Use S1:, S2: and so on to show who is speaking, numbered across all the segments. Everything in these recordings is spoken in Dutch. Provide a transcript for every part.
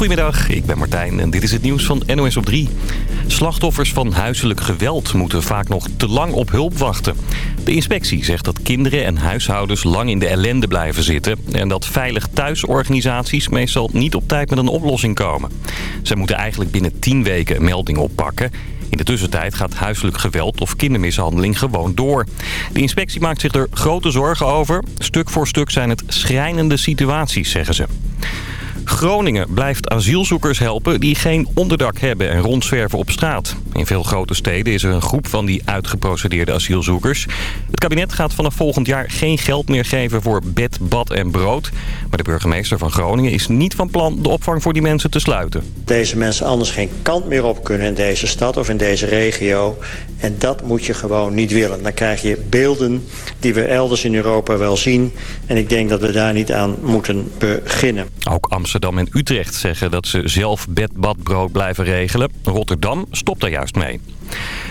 S1: Goedemiddag, ik ben Martijn en dit is het nieuws van NOS op 3. Slachtoffers van huiselijk geweld moeten vaak nog te lang op hulp wachten. De inspectie zegt dat kinderen en huishoudens lang in de ellende blijven zitten... en dat veilig thuisorganisaties meestal niet op tijd met een oplossing komen. Zij moeten eigenlijk binnen 10 weken een melding oppakken... In de tussentijd gaat huiselijk geweld of kindermishandeling gewoon door. De inspectie maakt zich er grote zorgen over. Stuk voor stuk zijn het schrijnende situaties, zeggen ze. Groningen blijft asielzoekers helpen die geen onderdak hebben en rondzwerven op straat. In veel grote steden is er een groep van die uitgeprocedeerde asielzoekers. Het kabinet gaat vanaf volgend jaar geen geld meer geven voor bed, bad en brood. Maar de burgemeester van Groningen is niet van plan de opvang voor die mensen te sluiten.
S2: Deze mensen anders geen kant meer op kunnen in deze stad of in deze regio. En dat moet je gewoon niet willen. Dan krijg je beelden die we elders in Europa wel zien. En ik denk dat we daar niet aan moeten beginnen.
S1: Ook Amsterdam en Utrecht zeggen dat ze zelf bed, bad, brood blijven regelen. Rotterdam stopt daar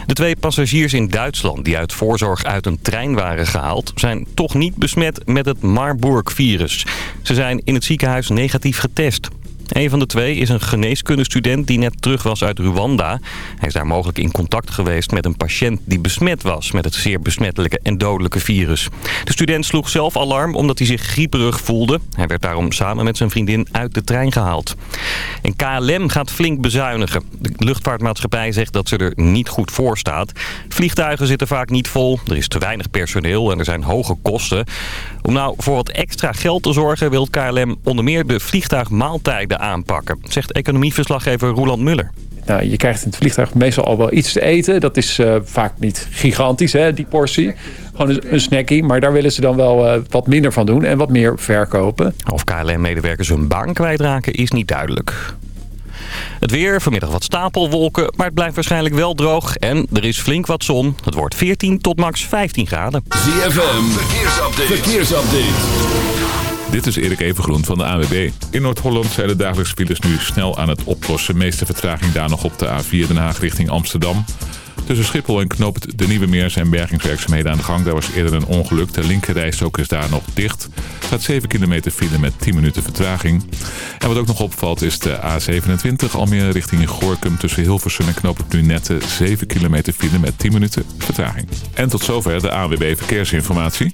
S1: De twee passagiers in Duitsland die uit voorzorg uit een trein waren gehaald... zijn toch niet besmet met het Marburg-virus. Ze zijn in het ziekenhuis negatief getest. Een van de twee is een geneeskundestudent die net terug was uit Rwanda. Hij is daar mogelijk in contact geweest met een patiënt die besmet was... met het zeer besmettelijke en dodelijke virus. De student sloeg zelf alarm omdat hij zich grieperig voelde. Hij werd daarom samen met zijn vriendin uit de trein gehaald. En KLM gaat flink bezuinigen. De luchtvaartmaatschappij zegt dat ze er niet goed voor staat. Vliegtuigen zitten vaak niet vol, er is te weinig personeel en er zijn hoge kosten. Om nou voor wat extra geld te zorgen wil KLM onder meer de vliegtuigmaaltijden aanpakken, zegt economieverslaggever Roland Muller.
S3: Nou, je krijgt in het vliegtuig meestal al wel iets te eten. Dat is uh, vaak niet gigantisch, hè, die portie. Gewoon een, een snackie, maar daar willen ze dan wel uh, wat minder van doen en wat meer verkopen.
S1: Of KLM-medewerkers hun baan kwijtraken is niet duidelijk. Het weer, vanmiddag wat stapelwolken, maar het blijft waarschijnlijk wel droog. En er is flink wat zon. Het wordt 14 tot max 15 graden.
S4: ZFM, verkeersupdate. verkeersupdate.
S5: Dit is Erik Evengroen van de AWB. In Noord-Holland zijn de dagelijkse files nu snel aan het oplossen. Meeste vertraging daar nog op de A4 Den Haag richting Amsterdam. Tussen Schiphol en Knoop de Nieuwe Meer zijn bergingswerkzaamheden aan de gang. Daar was eerder een ongeluk. De linkerrijstrook is daar nog dicht. Gaat 7 kilometer file met 10 minuten vertraging. En wat ook nog opvalt is de A27 Almere richting Gorkum. Tussen Hilversum en Knoop nu Nette 7 kilometer file met 10 minuten vertraging. En tot zover de AWB Verkeersinformatie.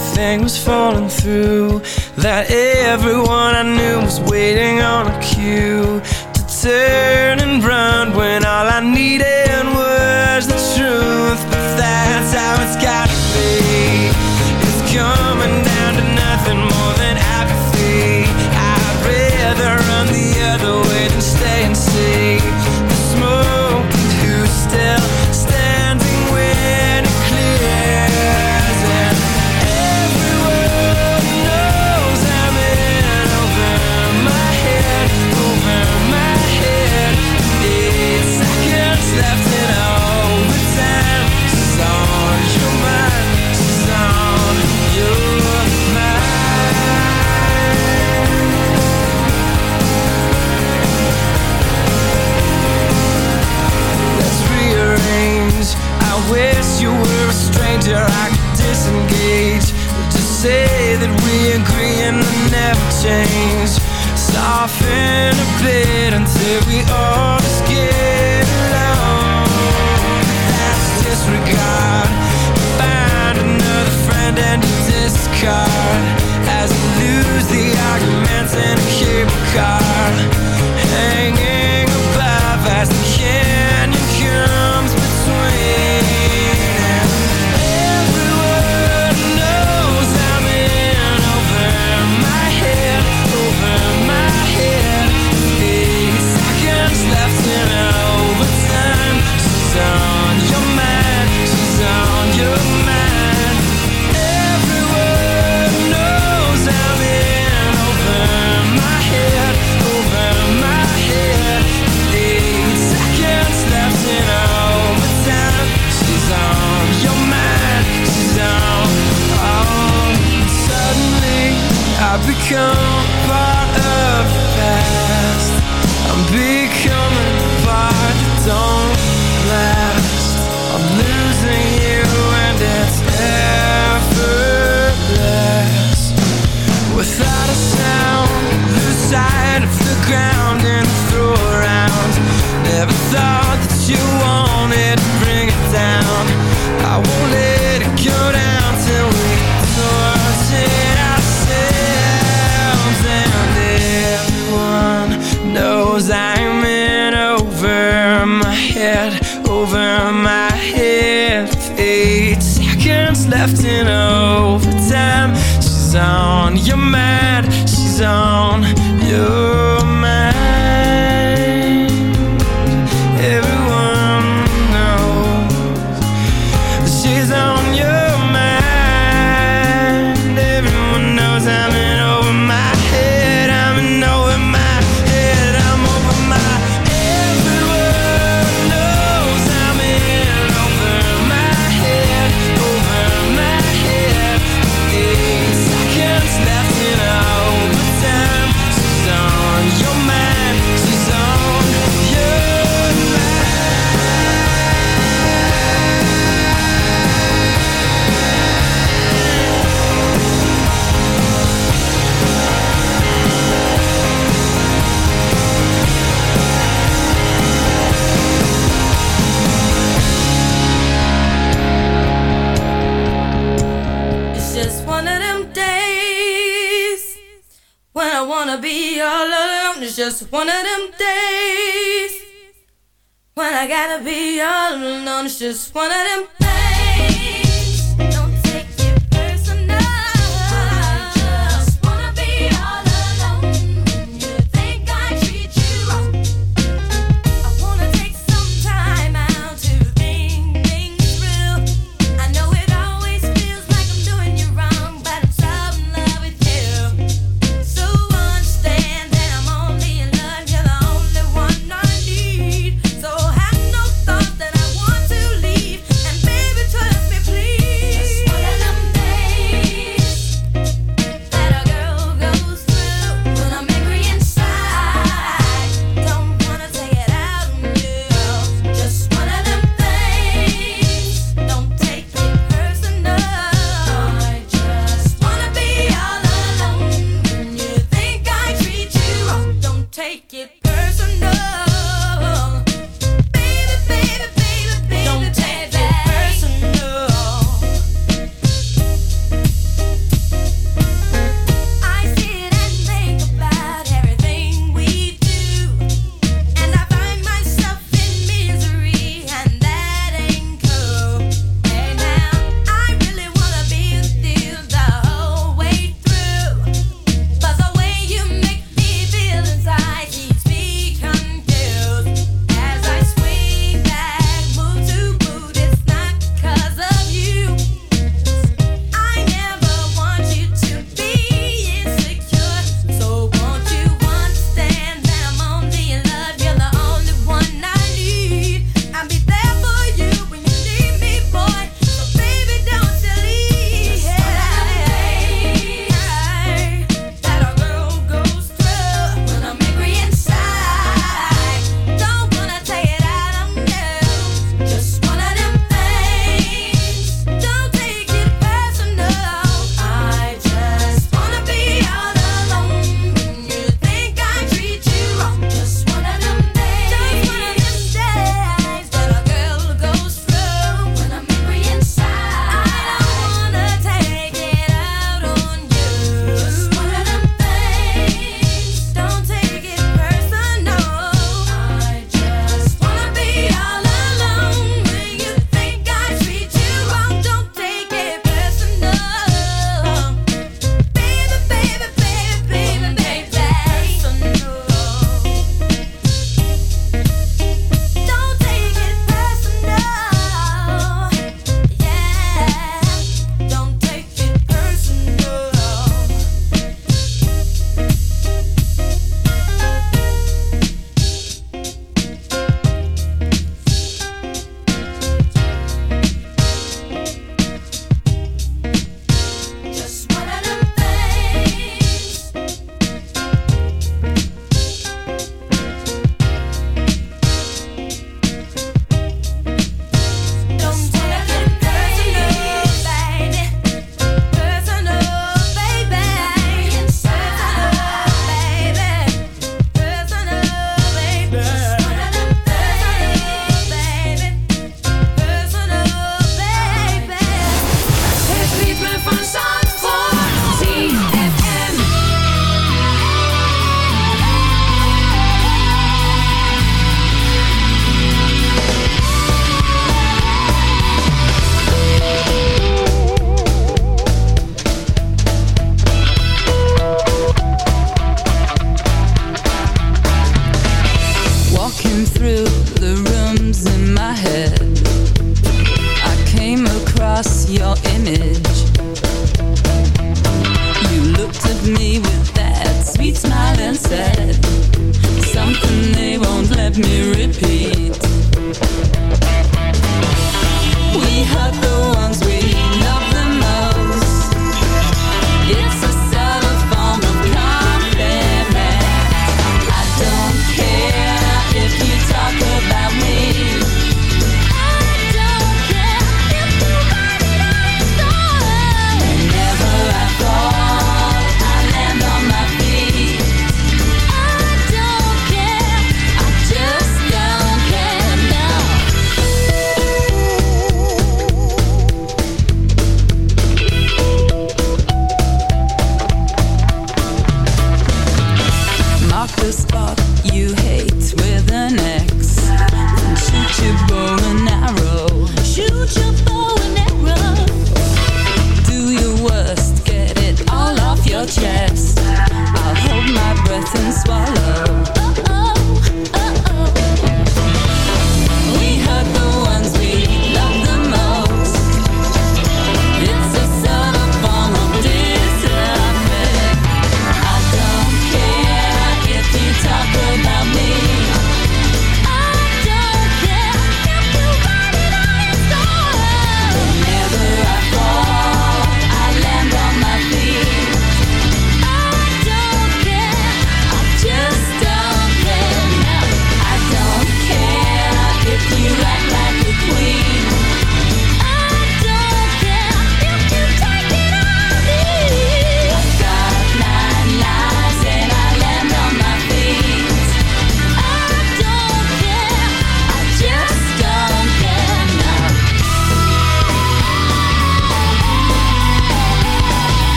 S6: was falling through That everyone I knew was waiting on a cue To turn that we agree and never change. Soften a bit until we all just get along. That's disregard. Find another friend and discard. As you lose the arguments in a cable part of the past. I'm becoming part that don't last. I'm losing you and it's effortless Without a sound, lose sight of the ground and throw around. Never thought left in overtime. She's on, you're mad, she's on.
S7: It's one of them days when I gotta be all alone. It's just one of them days.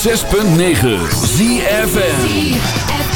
S8: 106.9 ZFN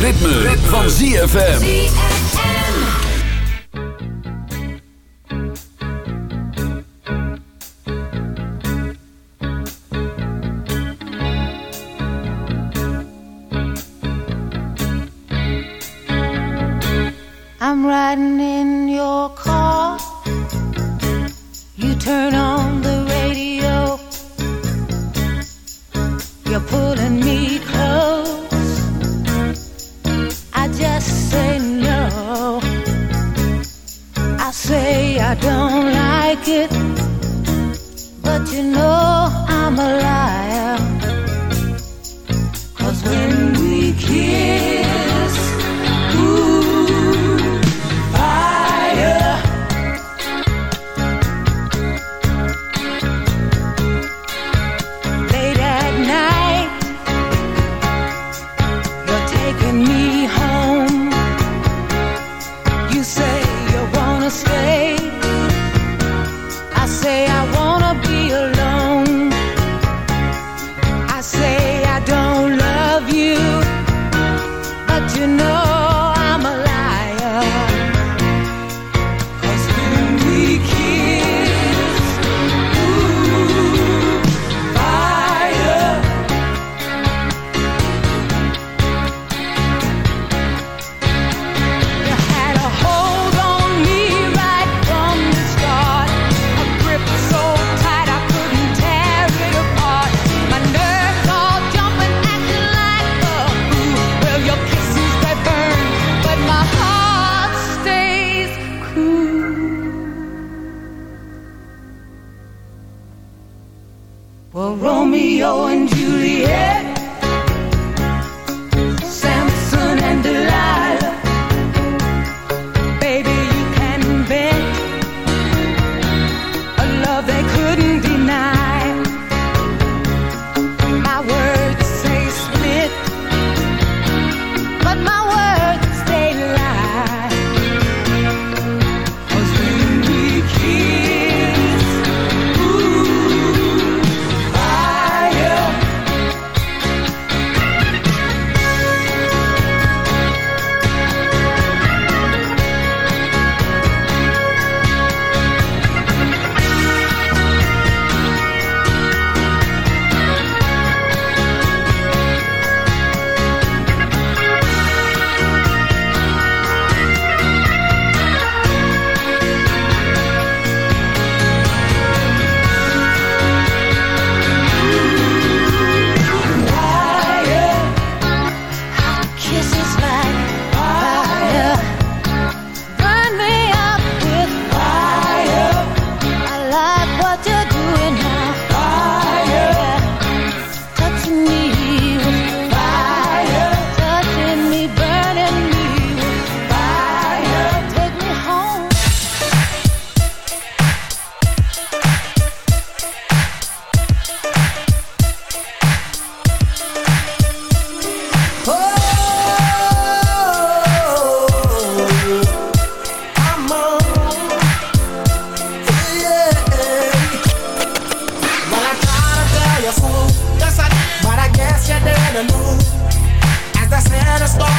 S4: ritme, van ZFM.
S9: Romeo and Juliet.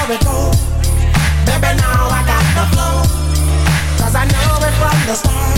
S9: we
S10: go. Baby, now I got the flow. Cause I know it from the start.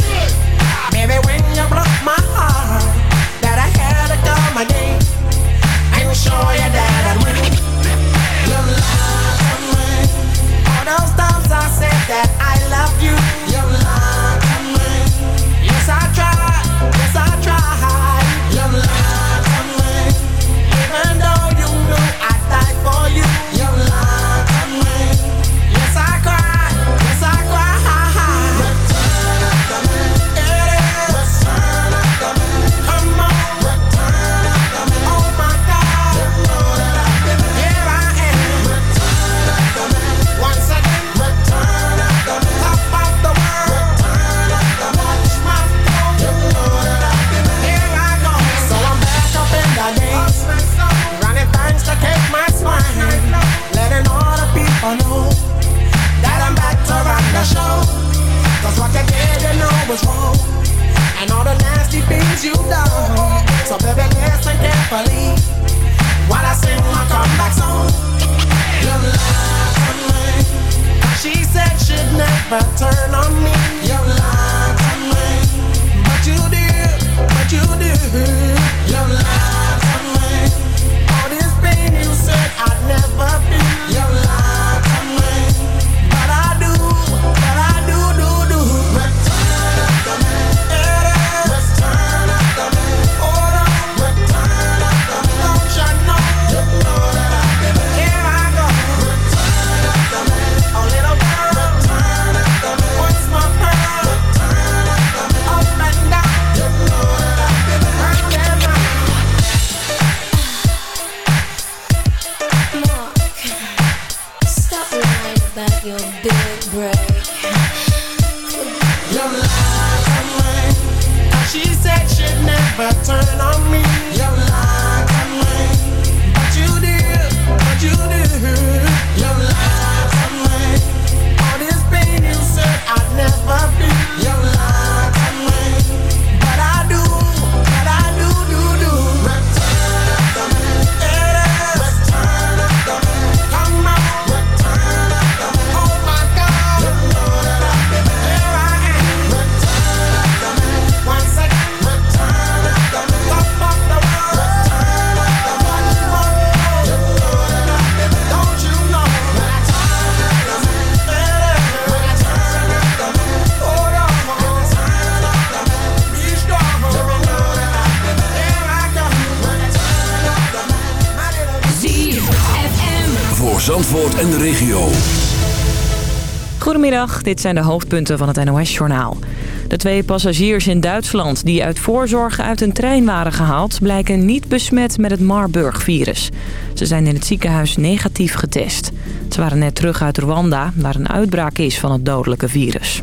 S11: Goedemiddag, dit zijn de hoofdpunten van het NOS-journaal. De twee passagiers in Duitsland die uit voorzorg uit een trein waren gehaald... blijken niet besmet met het Marburg-virus. Ze zijn in het ziekenhuis negatief getest. Ze waren net terug uit Rwanda, waar een uitbraak is van het dodelijke virus.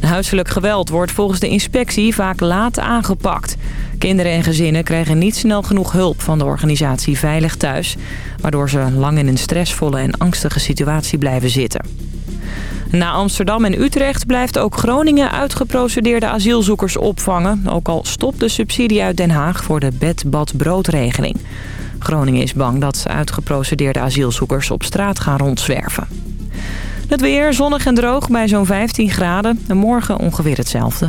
S11: Huiselijk geweld wordt volgens de inspectie vaak laat aangepakt. Kinderen en gezinnen krijgen niet snel genoeg hulp van de organisatie Veilig Thuis... waardoor ze lang in een stressvolle en angstige situatie blijven zitten. Na Amsterdam en Utrecht blijft ook Groningen uitgeprocedeerde asielzoekers opvangen... ook al stopt de subsidie uit Den Haag voor de bed-bad-broodregeling. Groningen is bang dat uitgeprocedeerde asielzoekers op straat gaan rondzwerven. Het weer zonnig en droog bij zo'n 15 graden. En morgen ongeveer hetzelfde.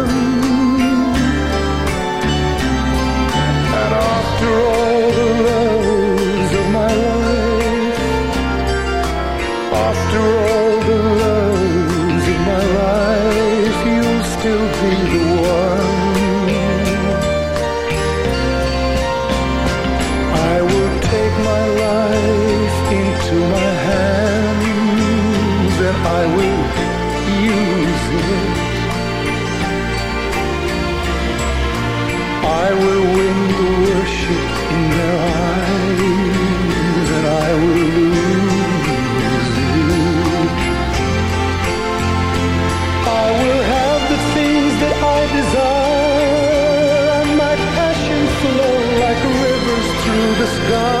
S12: Use it. I will win the worship in their eyes, and I will lose it. I will have the things that I desire,
S13: and my passion flow like rivers through the
S6: sky.